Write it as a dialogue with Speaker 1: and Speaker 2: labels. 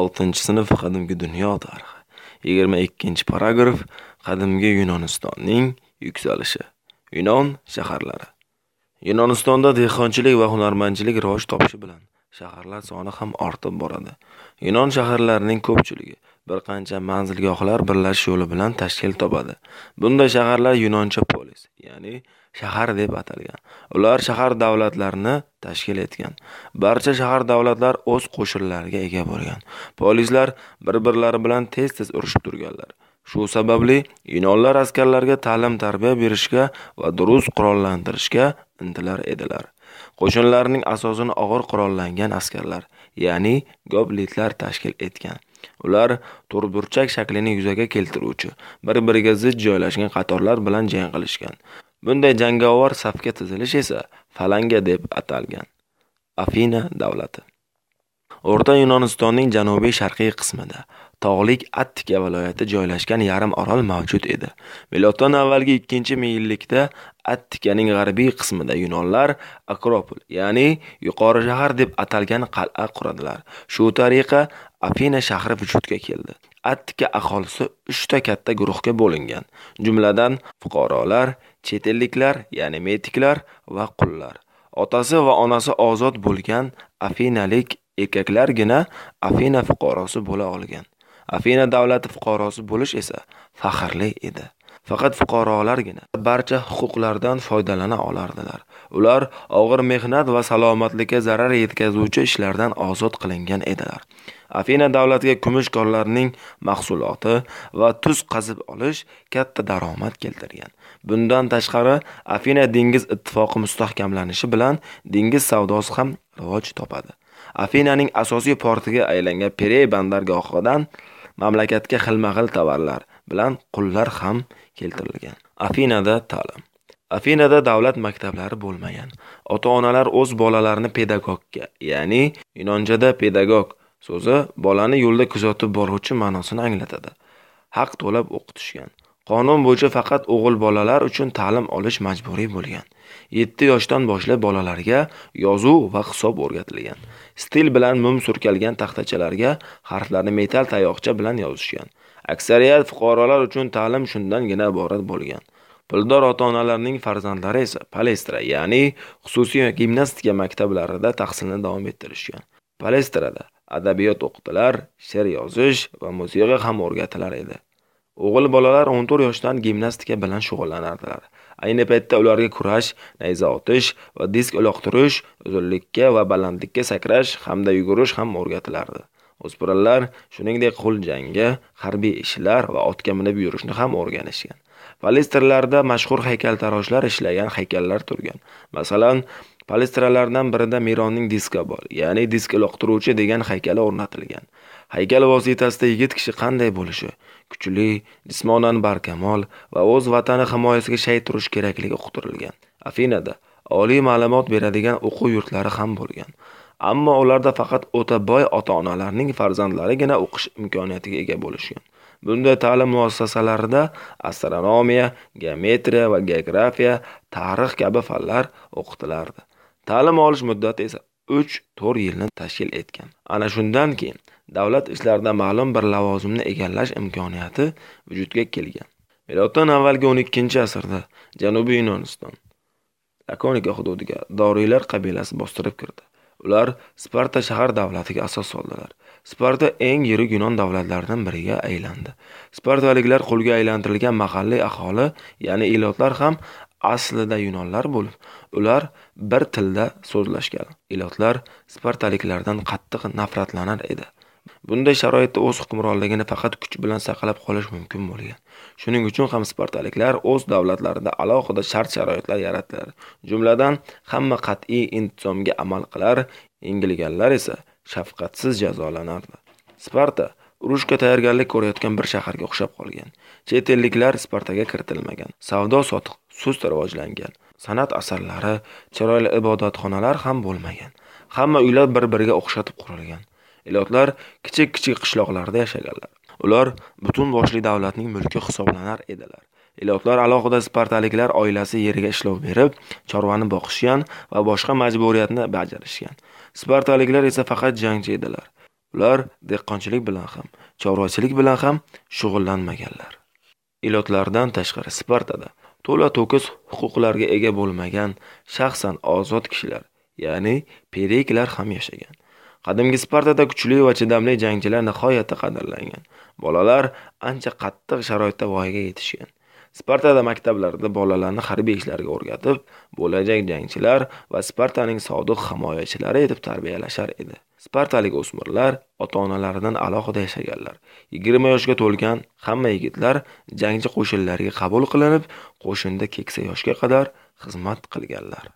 Speaker 1: Oltinchi sinf qadimgi dunyo tarixi. Yigirma ikkinchi paragraf qadimgi Yunonistonning yuksalishi. Yunon shaharlari. Yunonistonda dehqonchilik va hunarmandchilik rivoj topishi bilan shaharlar soni ham ortib boradi. Yunon shaharlarining ko'pchiligi bir qancha manzilgohlar birlashish yo'li bilan tashkil topadi. Bunday shaharlar yunoncha ya'ni shahar deb atalgan. Ular shahar davlatlarini tashkil etgan. Barcha shahar davlatlar o'z qo'shinlariga ega bo'lgan. Polislar bir-birlari bilan tez-tez urushib turganlar. Shu sababli yunonlar askarlarga ta'lim-tarbiya berishga va durust qurollantirishga intilar edilar. Qo'shinlarning asosini og'ir qurollangan askarlar, ya'ni goblitlar tashkil etgan. Ular to'rtburchak shaklini yuzaga keltiruvchi, bir-biriga zid joylashgan qatorlar bilan jang qilishgan. Bunday jangovar safga tizilish esa falanga deb atalgan. Afina davlati. O'rta Yunonistonning janubiy-sharqiy qismida tog'lik Attika viloyati joylashgan yarim orol mavjud edi. Miloddan avvalgi 2-mingillikda Attikaning g'arbiy qismida yunonlar Akropol, ya'ni yuqori shahar deb atalgan qal'a quradilar. Shu tariqa Afina shahri vujudga keldi. Attika aholisi 3 ta katta guruhga bo'lingan, jumladan fuqarolar, chet elliklar, ya'ni metiklar va qullar. Otasi va onasi ozod bo'lgan afinalik erkaklargina Afina fuqarosi bo'la olgan. Afina davlati fuqarosi bo'lish esa faxrli edi. Faqat fuqarolargina barcha huquqlardan foydalana olardilar. Ular og'ir mehnat va salomatlikka zarar yetkazuvchi ishlardan ozod qilingan edilar. Afina davlatiga kumush konlarining mahsuloti va tuz qazib olish katta daromad keltirgan. Bundan tashqari, Afina dengiz ittifoqi mustahkamlanishi bilan dengiz savdosi ham rivoj topadi. Afinaning asosiy portiga aylangan Pirey bandargohidan mamlakatga xilma-xil tovarlar bilan qullar ham keltirilgan. Afinada ta'lim. Afinada davlat maktablari bo'lmagan. Ota-onalar o'z bolalarini pedagogga, ya'ni yunonchada pedagog so'zi bolani yo'lda kuzatib boruvchi ma'nosini anglatadi. Haq to'lab o'qitishgan. Qonun bo'yicha faqat o'g'il bolalar uchun ta'lim olish majburiy bo'lgan. 7 yoshdan boshlab bolalarga yozuv va hisob o'rgatilgan. Stil bilan mum surkalgan taxtachalarga harflarni metal tayoqcha bilan yozishgan. Aksariyat fuqarolar uchun ta'lim shundangina iborat bo'lgan. Puldor ota-onalarning farzandlari esa palestra, ya'ni xususiy gimnastika maktablarida tahsilni davom ettirishgan. Palestrada adabiyot o'qitilar, she'r yozish va musiqa ham o'rgatilar edi. O'g'il bolalar 14 yoshdan gimnastika bilan shug'ullanardilar. Ayni paytda ularga kurash, nayza otish va disk uloqtirish, uzunlikka va balandlikka sakrash hamda yugurish ham o'rgatilardi. O'spirinlar shuningdek qo'l jangi, harbiy ishlar va otga minib yurishni ham o'rganishgan. Palestralarda mashhur haykaltaroshlar ishlagan haykallar turgan. Masalan, Palestralardan birida Mironning diska bor, ya'ni disk uloqtiruvchi degan haykali o'rnatilgan. Haykal vositasida yigit kishi qanday bo'lishi, kuchli, jismonan barkamol va o'z vatani himoyasiga shay turish kerakligi uqtirilgan. Afinada oliy ma'lumot beradigan o'quv yurtlari ham bo'lgan. Ammo ularda faqat o'ta boy ota-onalarning farzandlarigina o'qish imkoniyatiga ega bo'lishgan. Bunday ta'lim muassasalarida astronomiya, geometriya va geografiya, tarix kabi fanlar o'qitilardi. Ta'lim olish muddati esa 3-4 yilni tashkil etgan. Ana shundan keyin davlat ishlarida ma'lum bir lavozimni egallash imkoniyati vujudga kelgan. Miloddan avvalgi 12-asrda Janubiy Yunoniston Lakonika hududiga doriylar qabilasi bostirib kirdi. Ular Sparta shahar davlatiga asos soldilar. Sparta eng yirik Yunon davlatlaridan biriga aylandi. Spartaliklar qo'lga aylantirilgan mahalliy aholi, ya'ni ilotlar ham aslida yunonlar bo'lib, ular bir tilda so'zlashgan. Ilotlar spartaliklardan qattiq nafratlanar edi. Bunday sharoitda o'z hukmronligini faqat kuch bilan saqlab qolish mumkin bo'lgan. Shuning uchun ham spartaliklar o'z davlatlarida alohida shart-sharoitlar yaratdilar. Jumladan, hamma qat'iy intizomga amal qilar, yengilganlar esa shafqatsiz jazolanardi. Sparta urushga tayyorgarlik ko'rayotgan bir shaharga o'xshab qolgan. Chet elliklar Spartaga kiritilmagan. Savdo-sotiq sust rivojlangan. San'at asarlari, chiroyli ibodatxonalar ham bo'lmagan. Hamma uylar bir-biriga o'xshatib qurilgan. Ilotlar kichik-kichik qishloqlarda yashaganlar. Ular butun boshli davlatning mulki hisoblanar edilar. Ilotlar alohida spartaliklar oilasi yeriga ishlov berib, chorvani boqishgan va boshqa majburiyatni bajarishgan. Spartaliklar esa faqat jangchi edilar. Ular dehqonchilik bilan ham, chorvachilik bilan ham shug'ullanmaganlar. Ilotlardan tashqari Spartada to'la to'kis huquqlarga ega bo'lmagan shaxsan ozod kishilar, ya'ni periklar ham yashagan. Qadimgi Spartada kuchli va chidamli jangchilar nihoyatda qadrlangan. Bolalar ancha qattiq sharoitda voyaga yetishgan. Spartada maktablarida bolalarni harbiy ishlarga o'rgatib, bo'lajak jangchilar va Spartaning sodiq himoyachilari etib tarbiyalashar edi. Spartalik o'smirlar ota-onalaridan alohida yashaganlar. 20 yoshga to'lgan hamma yigitlar jangchi qo'shinlariga qabul qilinib, qo'shinda keksa yoshga qadar xizmat qilganlar.